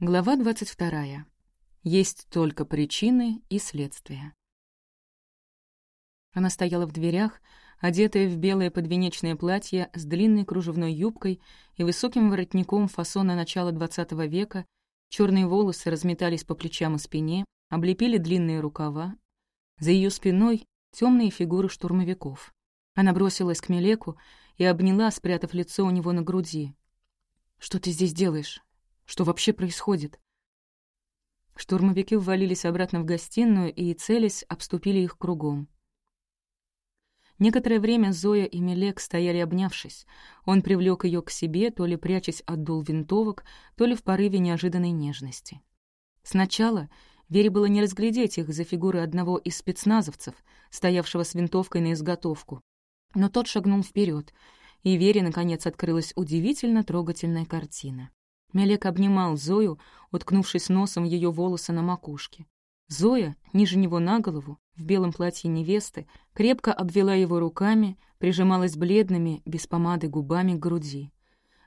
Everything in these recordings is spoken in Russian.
Глава 22. Есть только причины и следствия. Она стояла в дверях, одетая в белое подвенечное платье с длинной кружевной юбкой и высоким воротником фасона начала XX века, черные волосы разметались по плечам и спине, облепили длинные рукава. За ее спиной темные фигуры штурмовиков. Она бросилась к Мелеку и обняла, спрятав лицо у него на груди. «Что ты здесь делаешь? Что вообще происходит? Штурмовики ввалились обратно в гостиную и, целясь, обступили их кругом. Некоторое время Зоя и Мелек стояли обнявшись. Он привлек ее к себе, то ли прячась от дул винтовок, то ли в порыве неожиданной нежности. Сначала Вере было не разглядеть их за фигуры одного из спецназовцев, стоявшего с винтовкой на изготовку. Но тот шагнул вперед, и Вере, наконец, открылась удивительно трогательная картина. Мелек обнимал Зою, уткнувшись носом ее волосы на макушке. Зоя, ниже него на голову, в белом платье невесты, крепко обвела его руками, прижималась бледными, без помады губами к груди.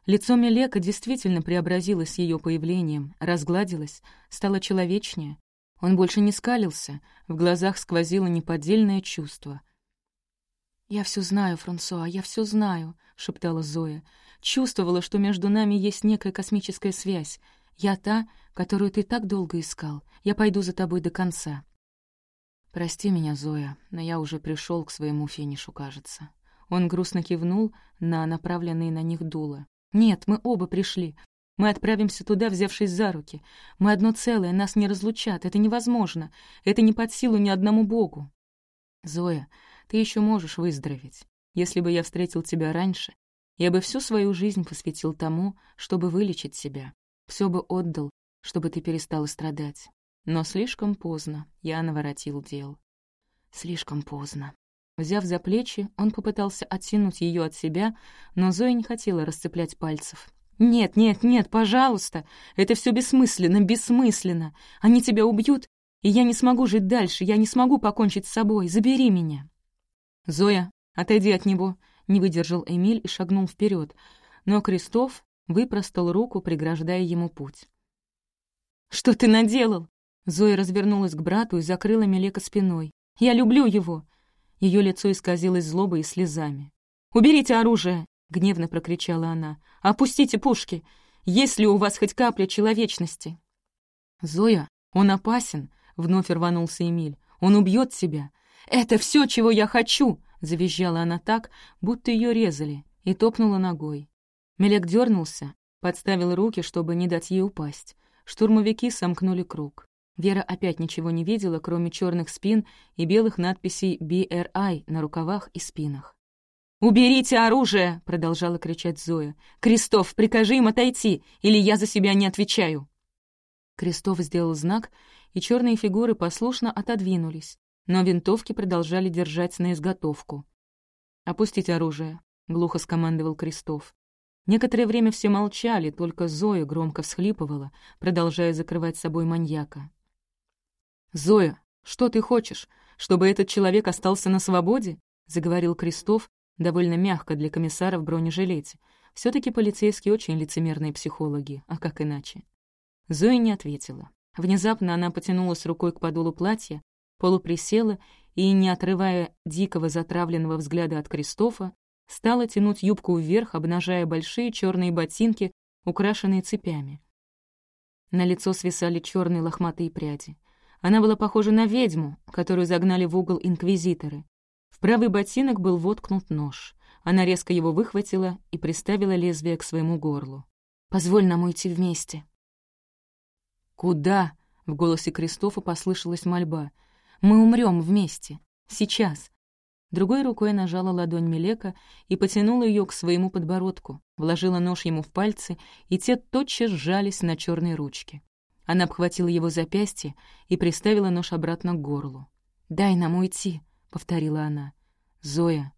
Лицо Мелека действительно преобразилось ее появлением, разгладилось, стало человечнее. Он больше не скалился, в глазах сквозило неподдельное чувство. «Я все знаю, Франсуа, я все знаю», — шептала Зоя. Чувствовала, что между нами есть некая космическая связь. Я та, которую ты так долго искал. Я пойду за тобой до конца. Прости меня, Зоя, но я уже пришел к своему финишу, кажется. Он грустно кивнул на направленные на них дула. «Нет, мы оба пришли. Мы отправимся туда, взявшись за руки. Мы одно целое, нас не разлучат. Это невозможно. Это не под силу ни одному богу. Зоя, ты еще можешь выздороветь. Если бы я встретил тебя раньше, я бы всю свою жизнь посвятил тому, чтобы вылечить себя. Все бы отдал, чтобы ты перестала страдать. Но слишком поздно я наворотил дел. Слишком поздно. Взяв за плечи, он попытался оттянуть ее от себя, но Зоя не хотела расцеплять пальцев. «Нет, нет, нет, пожалуйста! Это все бессмысленно, бессмысленно! Они тебя убьют, и я не смогу жить дальше, я не смогу покончить с собой. Забери меня!» «Зоя, отойди от него!» Не выдержал Эмиль и шагнул вперед, но Крестов выпростал руку, преграждая ему путь. «Что ты наделал?» Зоя развернулась к брату и закрыла Мелека спиной. «Я люблю его!» Ее лицо исказилось злобой и слезами. «Уберите оружие!» — гневно прокричала она. «Опустите пушки! Есть ли у вас хоть капля человечности?» «Зоя, он опасен!» — вновь рванулся Эмиль. «Он убьет тебя! Это все, чего я хочу!» Завизжала она так, будто ее резали, и топнула ногой. Мелек дернулся, подставил руки, чтобы не дать ей упасть. Штурмовики сомкнули круг. Вера опять ничего не видела, кроме черных спин и белых надписей BRI на рукавах и спинах. «Уберите оружие!» — продолжала кричать Зоя. «Крестов, прикажи им отойти, или я за себя не отвечаю!» Крестов сделал знак, и черные фигуры послушно отодвинулись но винтовки продолжали держать на изготовку. «Опустить оружие», — глухо скомандовал Крестов. Некоторое время все молчали, только Зоя громко всхлипывала, продолжая закрывать собой маньяка. «Зоя, что ты хочешь? Чтобы этот человек остался на свободе?» — заговорил Крестов, довольно мягко для комиссара в бронежилете. все таки полицейские очень лицемерные психологи, а как иначе? Зоя не ответила. Внезапно она потянулась рукой к подолу платья, полуприсела и, не отрывая дикого затравленного взгляда от Кристофа, стала тянуть юбку вверх, обнажая большие черные ботинки, украшенные цепями. На лицо свисали черные лохматые пряди. Она была похожа на ведьму, которую загнали в угол инквизиторы. В правый ботинок был воткнут нож. Она резко его выхватила и приставила лезвие к своему горлу. «Позволь нам уйти вместе». «Куда?» — в голосе Кристофа послышалась мольба — мы умрем вместе. Сейчас». Другой рукой нажала ладонь Мелека и потянула ее к своему подбородку, вложила нож ему в пальцы, и те тотчас сжались на черной ручке. Она обхватила его запястье и приставила нож обратно к горлу. «Дай нам уйти», — повторила она. «Зоя,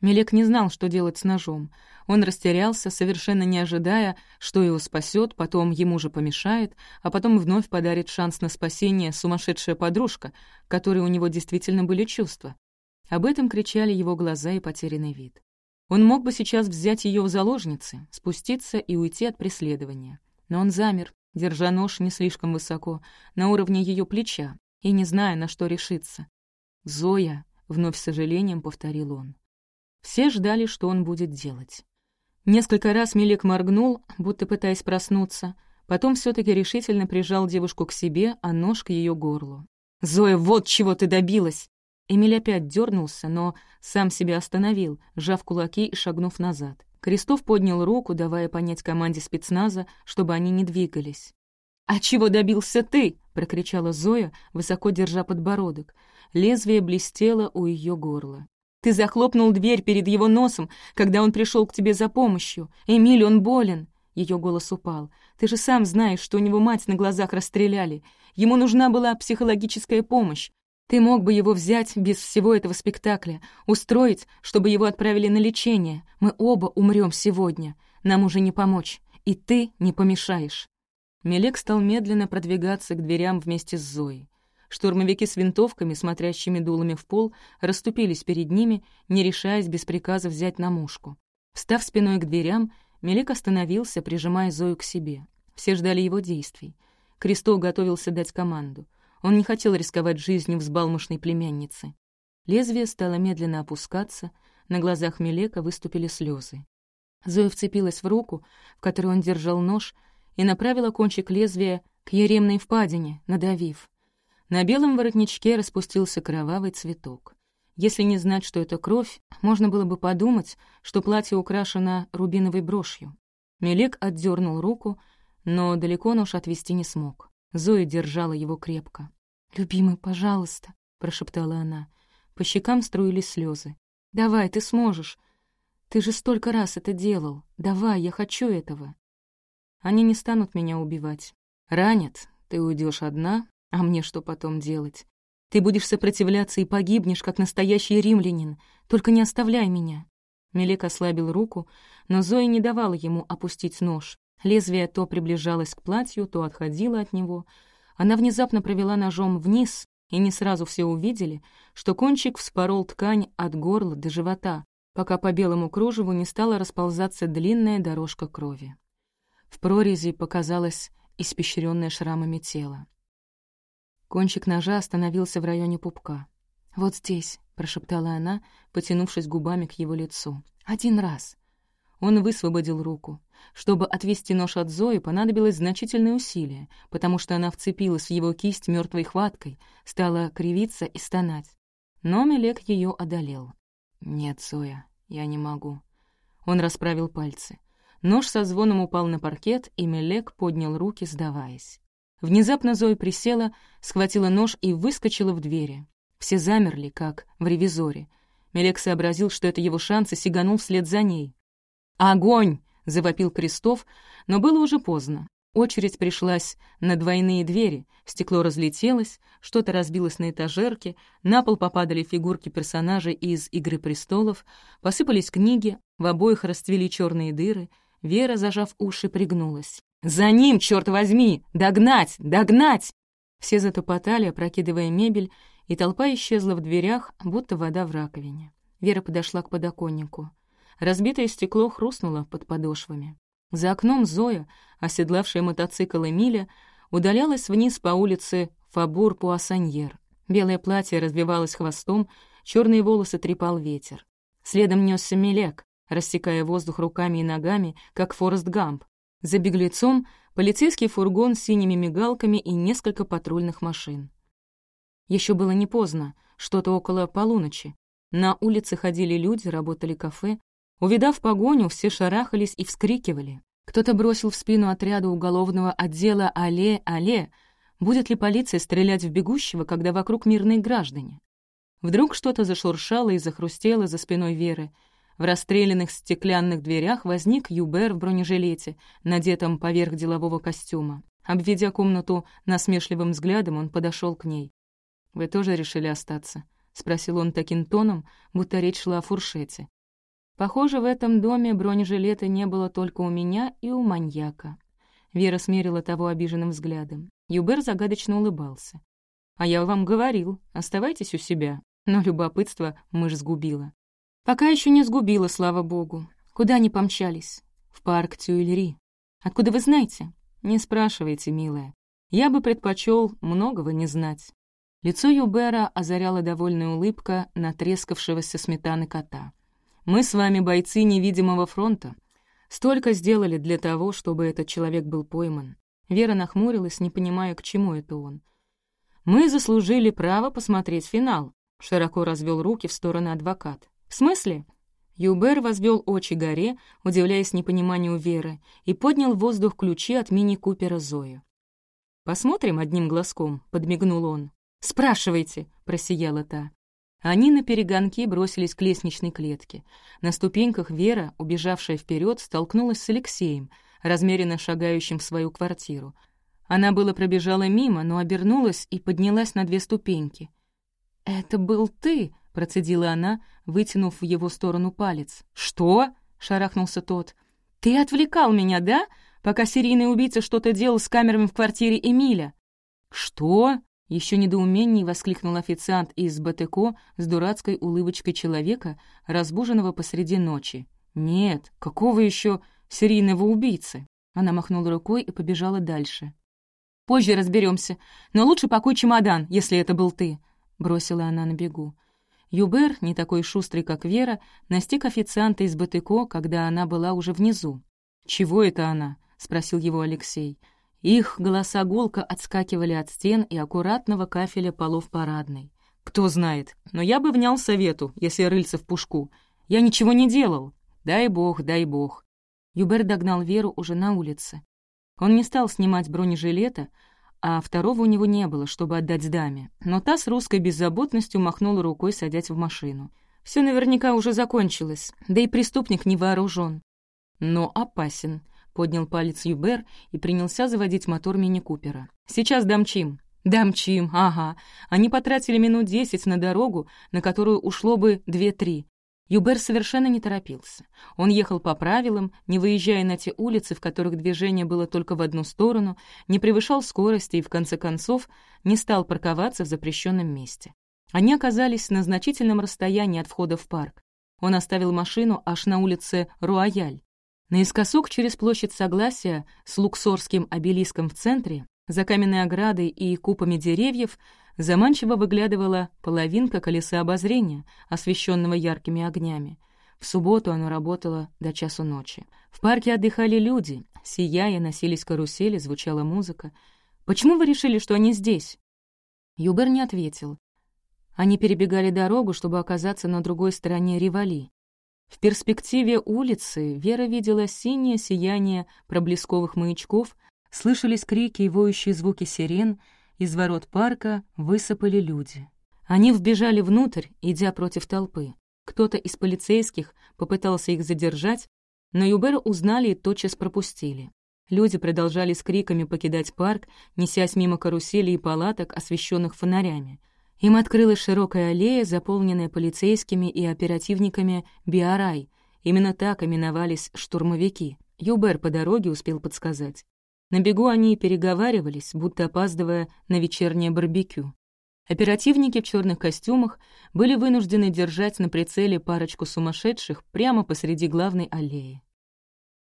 Мелек не знал, что делать с ножом. Он растерялся, совершенно не ожидая, что его спасет, потом ему же помешает, а потом вновь подарит шанс на спасение сумасшедшая подружка, которой у него действительно были чувства. Об этом кричали его глаза и потерянный вид. Он мог бы сейчас взять ее в заложницы, спуститься и уйти от преследования. Но он замер, держа нож не слишком высоко, на уровне ее плеча, и не зная, на что решиться. «Зоя», — вновь с сожалением повторил он. Все ждали, что он будет делать. Несколько раз Мелик моргнул, будто пытаясь проснуться, потом все таки решительно прижал девушку к себе, а нож к ее горлу. «Зоя, вот чего ты добилась!» Эмиль опять дернулся, но сам себя остановил, сжав кулаки и шагнув назад. Крестов поднял руку, давая понять команде спецназа, чтобы они не двигались. «А чего добился ты?» — прокричала Зоя, высоко держа подбородок. Лезвие блестело у ее горла. «Ты захлопнул дверь перед его носом, когда он пришел к тебе за помощью. Эмиль, он болен!» Ее голос упал. «Ты же сам знаешь, что у него мать на глазах расстреляли. Ему нужна была психологическая помощь. Ты мог бы его взять без всего этого спектакля, устроить, чтобы его отправили на лечение. Мы оба умрем сегодня. Нам уже не помочь. И ты не помешаешь». Мелек стал медленно продвигаться к дверям вместе с Зоей. Штурмовики с винтовками, смотрящими дулами в пол, расступились перед ними, не решаясь без приказа взять на мушку. Встав спиной к дверям, Мелек остановился, прижимая Зою к себе. Все ждали его действий. Крестов готовился дать команду. Он не хотел рисковать жизнью взбалмошной племянницы. Лезвие стало медленно опускаться, на глазах Мелека выступили слезы. Зоя вцепилась в руку, в которой он держал нож, и направила кончик лезвия к еремной впадине, надавив. На белом воротничке распустился кровавый цветок. Если не знать, что это кровь, можно было бы подумать, что платье украшено рубиновой брошью. Мелек отдернул руку, но далеко нож отвести не смог. Зоя держала его крепко. «Любимый, пожалуйста», — прошептала она. По щекам струились слезы. «Давай, ты сможешь. Ты же столько раз это делал. Давай, я хочу этого». Они не станут меня убивать. Ранят, ты уйдешь одна, а мне что потом делать? Ты будешь сопротивляться и погибнешь, как настоящий римлянин. Только не оставляй меня». Мелек ослабил руку, но Зоя не давала ему опустить нож. Лезвие то приближалось к платью, то отходило от него. Она внезапно провела ножом вниз, и не сразу все увидели, что кончик вспорол ткань от горла до живота, пока по белому кружеву не стала расползаться длинная дорожка крови. В прорези показалось испещренное шрамами тело. Кончик ножа остановился в районе пупка. «Вот здесь», — прошептала она, потянувшись губами к его лицу. «Один раз». Он высвободил руку. Чтобы отвести нож от Зои, понадобилось значительное усилие, потому что она вцепилась в его кисть мертвой хваткой, стала кривиться и стонать. Но Мелек ее одолел. «Нет, Зоя, я не могу». Он расправил пальцы. Нож со звоном упал на паркет, и Мелек поднял руки, сдаваясь. Внезапно Зоя присела, схватила нож и выскочила в двери. Все замерли, как в ревизоре. Мелек сообразил, что это его шанс, и сиганул вслед за ней. «Огонь!» — завопил Крестов, но было уже поздно. Очередь пришлась на двойные двери, стекло разлетелось, что-то разбилось на этажерке, на пол попадали фигурки персонажей из «Игры престолов», посыпались книги, в обоих расцвели черные дыры — Вера, зажав уши, пригнулась. «За ним, черт возьми! Догнать! Догнать!» Все затопотали, опрокидывая мебель, и толпа исчезла в дверях, будто вода в раковине. Вера подошла к подоконнику. Разбитое стекло хрустнуло под подошвами. За окном Зоя, оседлавшая мотоцикл Эмиля, удалялась вниз по улице Фабур-Пуассаньер. Белое платье развивалось хвостом, черные волосы трепал ветер. Следом несся Мелек, рассекая воздух руками и ногами, как Форест Гамп. За беглецом полицейский фургон с синими мигалками и несколько патрульных машин. Еще было не поздно, что-то около полуночи. На улице ходили люди, работали кафе. Увидав погоню, все шарахались и вскрикивали. Кто-то бросил в спину отряду уголовного отдела «Але, але!» Будет ли полиция стрелять в бегущего, когда вокруг мирные граждане? Вдруг что-то зашуршало и захрустело за спиной Веры — в расстрелянных стеклянных дверях возник Юбер в бронежилете, надетом поверх делового костюма. Обведя комнату насмешливым взглядом, он подошел к ней. «Вы тоже решили остаться?» — спросил он таким тоном, будто речь шла о фуршете. Похоже, в этом доме бронежилета не было только у меня и у маньяка. Вера смерила того обиженным взглядом. Юбер загадочно улыбался. «А я вам говорил, оставайтесь у себя». Но любопытство мышь сгубила. Пока еще не сгубила, слава богу. Куда они помчались? В парк Тюильри. Откуда вы знаете? «Не спрашивайте, милая. Я бы предпочел многого не знать». Лицо Юбера озаряла довольная улыбка натрескавшегося сметаны кота. «Мы с вами бойцы невидимого фронта. Столько сделали для того, чтобы этот человек был пойман». Вера нахмурилась, не понимая, к чему это он. «Мы заслужили право посмотреть финал», — широко развел руки в стороны адвокат. «В смысле?» Юбер возвел очи горе, удивляясь непониманию Веры, и поднял в воздух ключи от мини-купера Зои. «Посмотрим одним глазком», — подмигнул он. «Спрашивайте», — просияла та. Они на перегонки бросились к лестничной клетке. На ступеньках Вера, убежавшая вперед, столкнулась с Алексеем, размеренно шагающим в свою квартиру. Она было пробежала мимо, но обернулась и поднялась на две ступеньки. «Это был ты», — процедила она, вытянув в его сторону палец. «Что?» — шарахнулся тот. «Ты отвлекал меня, да? Пока серийный убийца что-то делал с камерами в квартире Эмиля». «Что?» Еще недоуменней воскликнул официант из БТК с дурацкой улыбочкой человека, разбуженного посреди ночи. «Нет, какого еще серийного убийцы?» Она махнула рукой и побежала дальше. «Позже разберемся, но лучше пакуй чемодан, если это был ты», — бросила она на бегу. Юбер, не такой шустрый, как Вера, настиг официанта из БТК, когда она была уже внизу. «Чего это она?» — спросил его Алексей. Их голоса гулко отскакивали от стен и аккуратного кафеля полов парадной. «Кто знает, но я бы внял совету, если рыльца в пушку. Я ничего не делал. Дай бог, дай бог». Юбер догнал Веру уже на улице. Он не стал снимать бронежилета, а второго у него не было, чтобы отдать даме. Но та с русской беззаботностью махнула рукой, садясь в машину. Все наверняка уже закончилось, да и преступник не вооружен. Но опасен. Поднял палец Юбер и принялся заводить мотор мини-купера. «Сейчас дамчим». «Дамчим, ага. Они потратили минут десять на дорогу, на которую ушло бы две-три. Юбер совершенно не торопился. Он ехал по правилам, не выезжая на те улицы, в которых движение было только в одну сторону, не превышал скорости и, в конце концов, не стал парковаться в запрещенном месте. Они оказались на значительном расстоянии от входа в парк. Он оставил машину аж на улице Руаяль. Наискосок через площадь Согласия с луксорским обелиском в центре, за каменной оградой и купами деревьев, заманчиво выглядывала половинка колеса обозрения, освещенного яркими огнями. В субботу оно работало до часу ночи. В парке отдыхали люди, сияя, носились карусели, звучала музыка. «Почему вы решили, что они здесь?» Юбер не ответил. Они перебегали дорогу, чтобы оказаться на другой стороне Ривали. В перспективе улицы Вера видела синее сияние проблесковых маячков, слышались крики и воющие звуки сирен, из ворот парка высыпали люди. Они вбежали внутрь, идя против толпы. Кто-то из полицейских попытался их задержать, но Юбера узнали и тотчас пропустили. Люди продолжали с криками покидать парк, несясь мимо каруселей и палаток, освещенных фонарями. Им открылась широкая аллея, заполненная полицейскими и оперативниками Биарай. Именно так именовались штурмовики. Юбер по дороге успел подсказать. На бегу они переговаривались, будто опаздывая на вечернее барбекю. Оперативники в черных костюмах были вынуждены держать на прицеле парочку сумасшедших прямо посреди главной аллеи.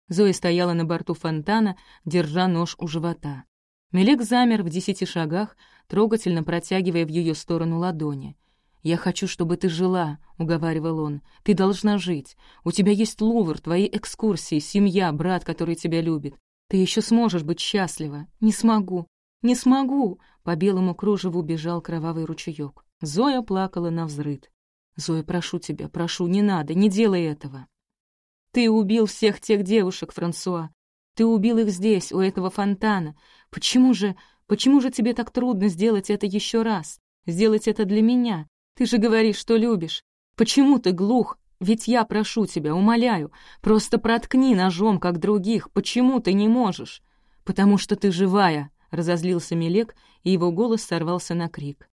Зоя стояла на борту фонтана, держа нож у живота. Мелек замер в десяти шагах, трогательно протягивая в ее сторону ладони. «Я хочу, чтобы ты жила», — уговаривал он. «Ты должна жить. У тебя есть Лувр, твои экскурсии, семья, брат, который тебя любит. Ты еще сможешь быть счастлива. Не смогу. Не смогу!» По белому кружеву бежал кровавый ручеек. Зоя плакала на взрыд. «Зоя, прошу тебя, прошу, не надо, не делай этого!» «Ты убил всех тех девушек, Франсуа. Ты убил их здесь, у этого фонтана. Почему же, почему же тебе так трудно сделать это еще раз? Сделать это для меня? Ты же говоришь, что любишь. Почему ты глух? Ведь я прошу тебя, умоляю, просто проткни ножом, как других. Почему ты не можешь? Потому что ты живая, — разозлился Мелек, и его голос сорвался на крик.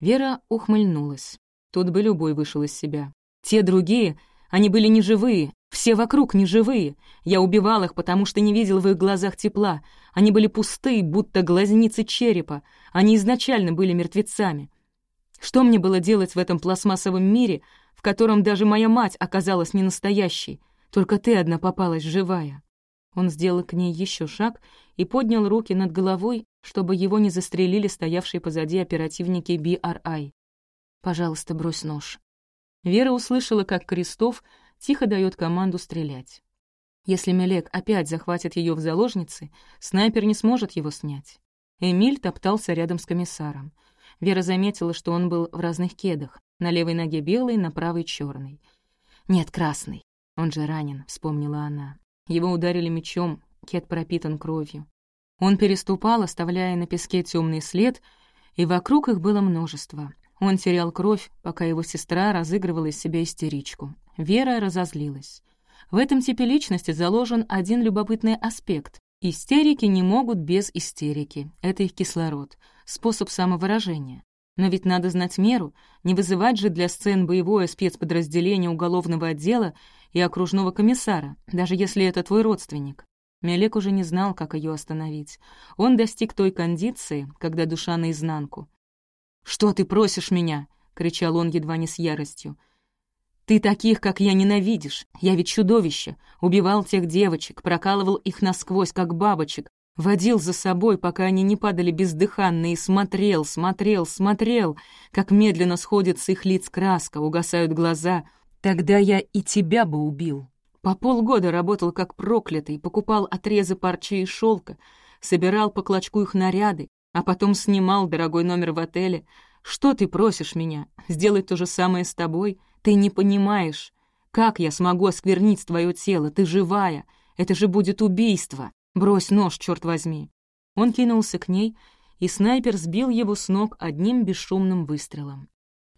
Вера ухмыльнулась. Тут бы любой вышел из себя. Те другие, они были неживые, все вокруг неживые. Я убивал их, потому что не видел в их глазах тепла. Они были пустые, будто глазницы черепа. Они изначально были мертвецами. Что мне было делать в этом пластмассовом мире, котором даже моя мать оказалась не настоящей? Только ты одна попалась живая. Он сделал к ней еще шаг и поднял руки над головой, чтобы его не застрелили стоявшие позади оперативники BRI. «Пожалуйста, брось нож». Вера услышала, как Крестов тихо дает команду стрелять. Если Мелек опять захватит ее в заложницы, снайпер не сможет его снять. Эмиль топтался рядом с комиссаром. Вера заметила, что он был в разных кедах. На левой ноге белый, на правой черный. «Нет, красный. Он же ранен», — вспомнила она. Его ударили мечом, кед пропитан кровью. Он переступал, оставляя на песке темный след, и вокруг их было множество. Он терял кровь, пока его сестра разыгрывала из себя истеричку. Вера разозлилась. В этом типе личности заложен один любопытный аспект. Истерики не могут без истерики. Это их кислород, способ самовыражения. Но ведь надо знать меру, не вызывать же для сцен боевое спецподразделение уголовного отдела и окружного комиссара, даже если это твой родственник. Мелек уже не знал, как ее остановить. Он достиг той кондиции, когда душа наизнанку. «Что ты просишь меня?» — кричал он едва не с яростью. «Ты таких, как я, ненавидишь. Я ведь чудовище. Убивал тех девочек, прокалывал их насквозь, как бабочек, водил за собой, пока они не падали бездыханные, и смотрел, смотрел, смотрел, как медленно сходит с их лиц краска, угасают глаза. Тогда я и тебя бы убил. По полгода работал как проклятый, покупал отрезы парчи и шелка, собирал по клочку их наряды, а потом снимал дорогой номер в отеле. Что ты просишь меня? Сделать то же самое с тобой? Ты не понимаешь. Как я смогу осквернить твое тело? Ты живая. Это же будет убийство. «Брось нож, черт возьми!» Он кинулся к ней, и снайпер сбил его с ног одним бесшумным выстрелом.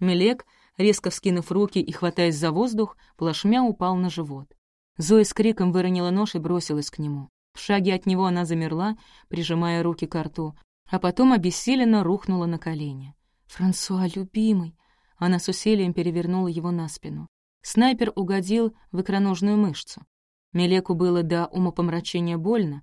Мелек, резко вскинув руки и хватаясь за воздух, плашмя упал на живот. Зоя с криком выронила нож и бросилась к нему. В шаге от него она замерла, прижимая руки к рту, а потом обессиленно рухнула на колени. «Франсуа, любимый!» Она с усилием перевернула его на спину. Снайпер угодил в икроножную мышцу. Мелеку было до умопомрачения больно.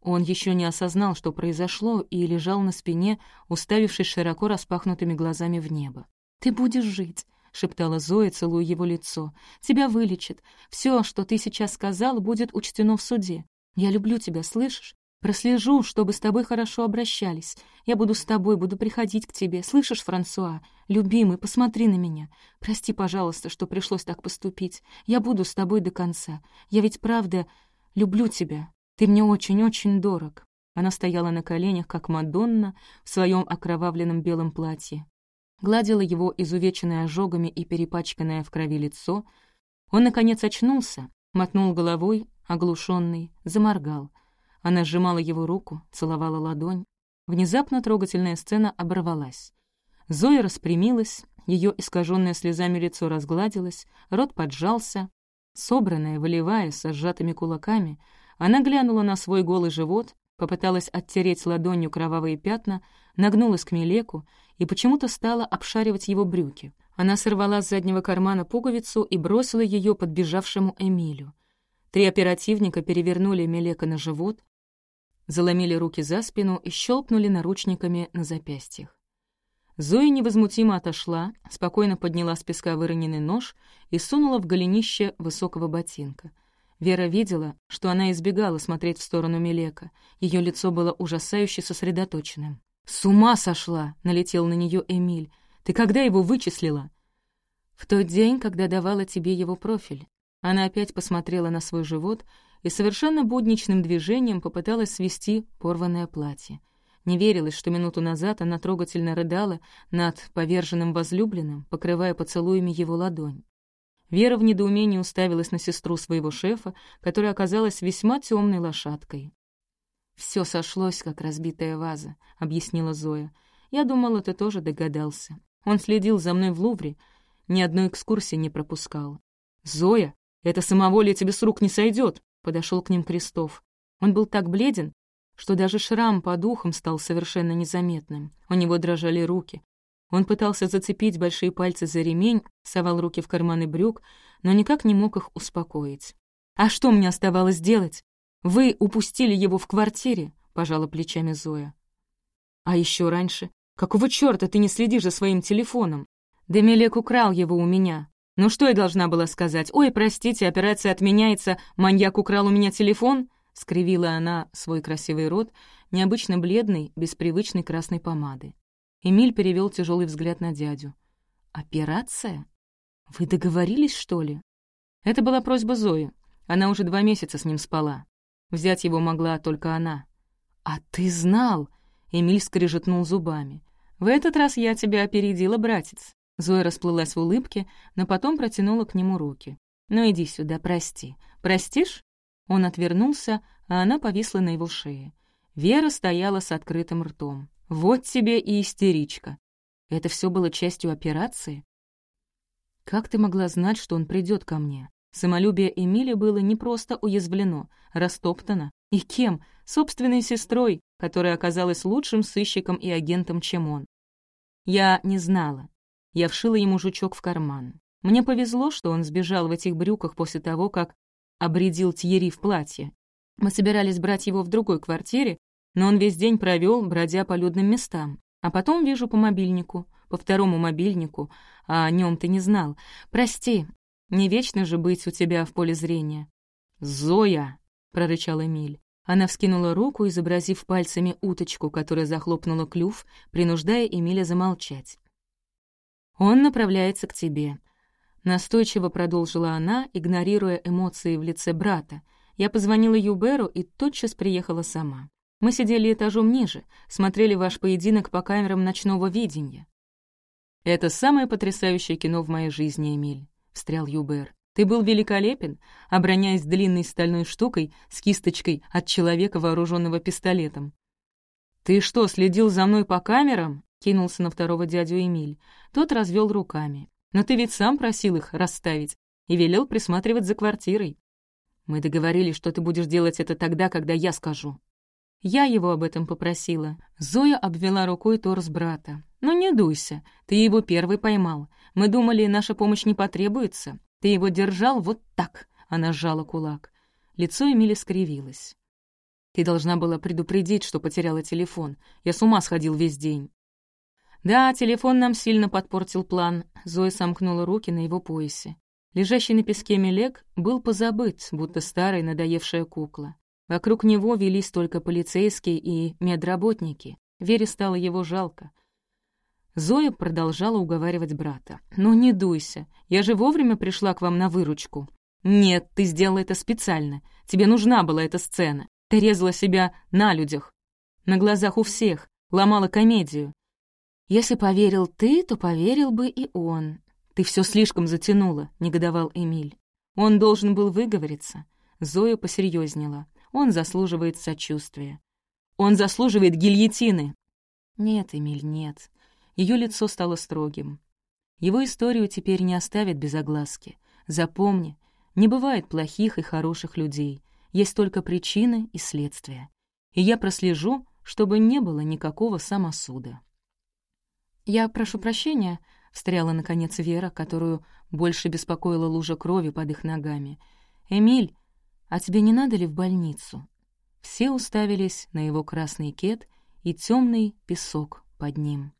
Он еще не осознал, что произошло, и лежал на спине, уставившись широко распахнутыми глазами в небо. «Ты будешь жить», — шептала Зоя, целуя его лицо. «Тебя вылечат. Все, что ты сейчас сказал, будет учтено в суде. Я люблю тебя, слышишь? Прослежу, чтобы с тобой хорошо обращались. Я буду с тобой, буду приходить к тебе. Слышишь, Франсуа? Любимый, посмотри на меня. Прости, пожалуйста, что пришлось так поступить. Я буду с тобой до конца. Я ведь правда люблю тебя. Ты мне очень-очень дорог». Она стояла на коленях, как Мадонна, в своем окровавленном белом платье. Гладила его изувеченное ожогами и перепачканное в крови лицо. Он, наконец, очнулся, мотнул головой, оглушенный, заморгал — она сжимала его руку, целовала ладонь. Внезапно трогательная сцена оборвалась. Зоя распрямилась, ее искаженное слезами лицо разгладилось, рот поджался. Собранная, волевая, с сжатыми кулаками, она глянула на свой голый живот, попыталась оттереть ладонью кровавые пятна, нагнулась к Мелеку и почему-то стала обшаривать его брюки. Она сорвала с заднего кармана пуговицу и бросила ее подбежавшему Эмилю. Три оперативника перевернули Мелека на живот, заломили руки за спину и щелкнули наручниками на запястьях. Зоя невозмутимо отошла, спокойно подняла с песка выроненный нож и сунула в голенище высокого ботинка. Вера видела, что она избегала смотреть в сторону Мелека. Ее лицо было ужасающе сосредоточенным. «С ума сошла!» — налетел на нее Эмиль. «Ты когда его вычислила?» «В тот день, когда давала тебе его профиль». Она опять посмотрела на свой живот — и совершенно будничным движением попыталась свести порванное платье. Не верилось, что минуту назад она трогательно рыдала над поверженным возлюбленным, покрывая поцелуями его ладонь. Вера в недоумении уставилась на сестру своего шефа, которая оказалась весьма темной лошадкой. Все сошлось, как разбитая ваза», — объяснила Зоя. «Я думала, ты тоже догадался. Он следил за мной в Лувре, ни одной экскурсии не пропускал». «Зоя, это самоволие тебе с рук не сойдет, Подошел к ним Крестов. Он был так бледен, что даже шрам под ухом стал совершенно незаметным. У него дрожали руки. Он пытался зацепить большие пальцы за ремень, совал руки в карманы брюк, но никак не мог их успокоить. «А что мне оставалось делать? Вы упустили его в квартире», — пожала плечами Зоя. «А еще раньше? Какого чёрта ты не следишь за своим телефоном? Демелек украл его у меня. Ну что я должна была сказать? «Ой, простите, операция отменяется, маньяк украл у меня телефон»? — скривила она свой красивый рот, необычно бледный, без привычной красной помады. Эмиль перевел тяжелый взгляд на дядю. «Операция? Вы договорились, что ли?» Это была просьба Зои. Она уже два месяца с ним спала. Взять его могла только она. «А ты знал!» — Эмиль скрежетнул зубами. «В этот раз я тебя опередила, братец». Зоя расплылась в улыбке, но потом протянула к нему руки. «Ну иди сюда, прости. Простишь?» Он отвернулся, а она повисла на его шее. Вера стояла с открытым ртом. «Вот тебе и истеричка. Это все было частью операции?» «Как ты могла знать, что он придет ко мне?» Самолюбие Эмили было не просто уязвлено, растоптано. И кем? Собственной сестрой, которая оказалась лучшим сыщиком и агентом, чем он. Я не знала. Я вшила ему жучок в карман. Мне повезло, что он сбежал в этих брюках после того, как обредил Тьери в платье. Мы собирались брать его в другой квартире, но он весь день провел, бродя по людным местам. А потом вижу по мобильнику, по второму мобильнику, а о нем ты не знал. Прости, не вечно же быть у тебя в поле зрения». «Зоя!» — прорычал Эмиль. Она вскинула руку, изобразив пальцами уточку, которая захлопнула клюв, принуждая Эмиля замолчать. «Он направляется к тебе», — настойчиво продолжила она, игнорируя эмоции в лице брата. «Я позвонила Юберу и тотчас приехала сама. Мы сидели этажом ниже, смотрели ваш поединок по камерам ночного видения. Это самое потрясающее кино в моей жизни, Эмиль. — встрял Юбер. «Ты был великолепен, обороняясь длинной стальной штукой с кисточкой от человека, вооруженного пистолетом». «Ты что, следил за мной по камерам?» — кинулся на второго дядю Эмиль. Тот развел руками. «Но ты ведь сам просил их расставить и велел присматривать за квартирой. Мы договорились, что ты будешь делать это тогда, когда я скажу». Я его об этом попросила. Зоя обвела рукой торс брата. «Ну не дуйся, ты его первый поймал. Мы думали, наша помощь не потребуется. Ты его держал вот так», — она сжала кулак. Лицо Эмили скривилось. «Ты должна была предупредить, что потеряла телефон. Я с ума сходил весь день». «Да, телефон нам сильно подпортил план», — Зоя сомкнула руки на его поясе. Лежащий на песке Мелек был позабыт, будто старая надоевшая кукла. Вокруг него велись только полицейские и медработники. Вере стало его жалко. Зоя продолжала уговаривать брата. «Ну не дуйся, я же вовремя пришла к вам на выручку». «Нет, ты сделала это специально. Тебе нужна была эта сцена. Ты резала себя на людях. На глазах у всех. Ломала комедию. Если поверил ты, то поверил бы и он. Ты все слишком затянула», — негодовал Эмиль. Он должен был выговориться. Зоя посерьезнела. Он заслуживает сочувствия. Он заслуживает гильотины. Нет, Эмиль, нет. Ее лицо стало строгим. Его историю теперь не оставят без огласки. Запомни, не бывает плохих и хороших людей. Есть только причины и следствия. И я прослежу, чтобы не было никакого самосуда. «Я прошу прощения», — встряла, наконец, Вера, которую больше беспокоила лужа крови под их ногами. «Эмиль, «А тебе не надо ли в больницу?» Все уставились на его красный кет и темный песок под ним.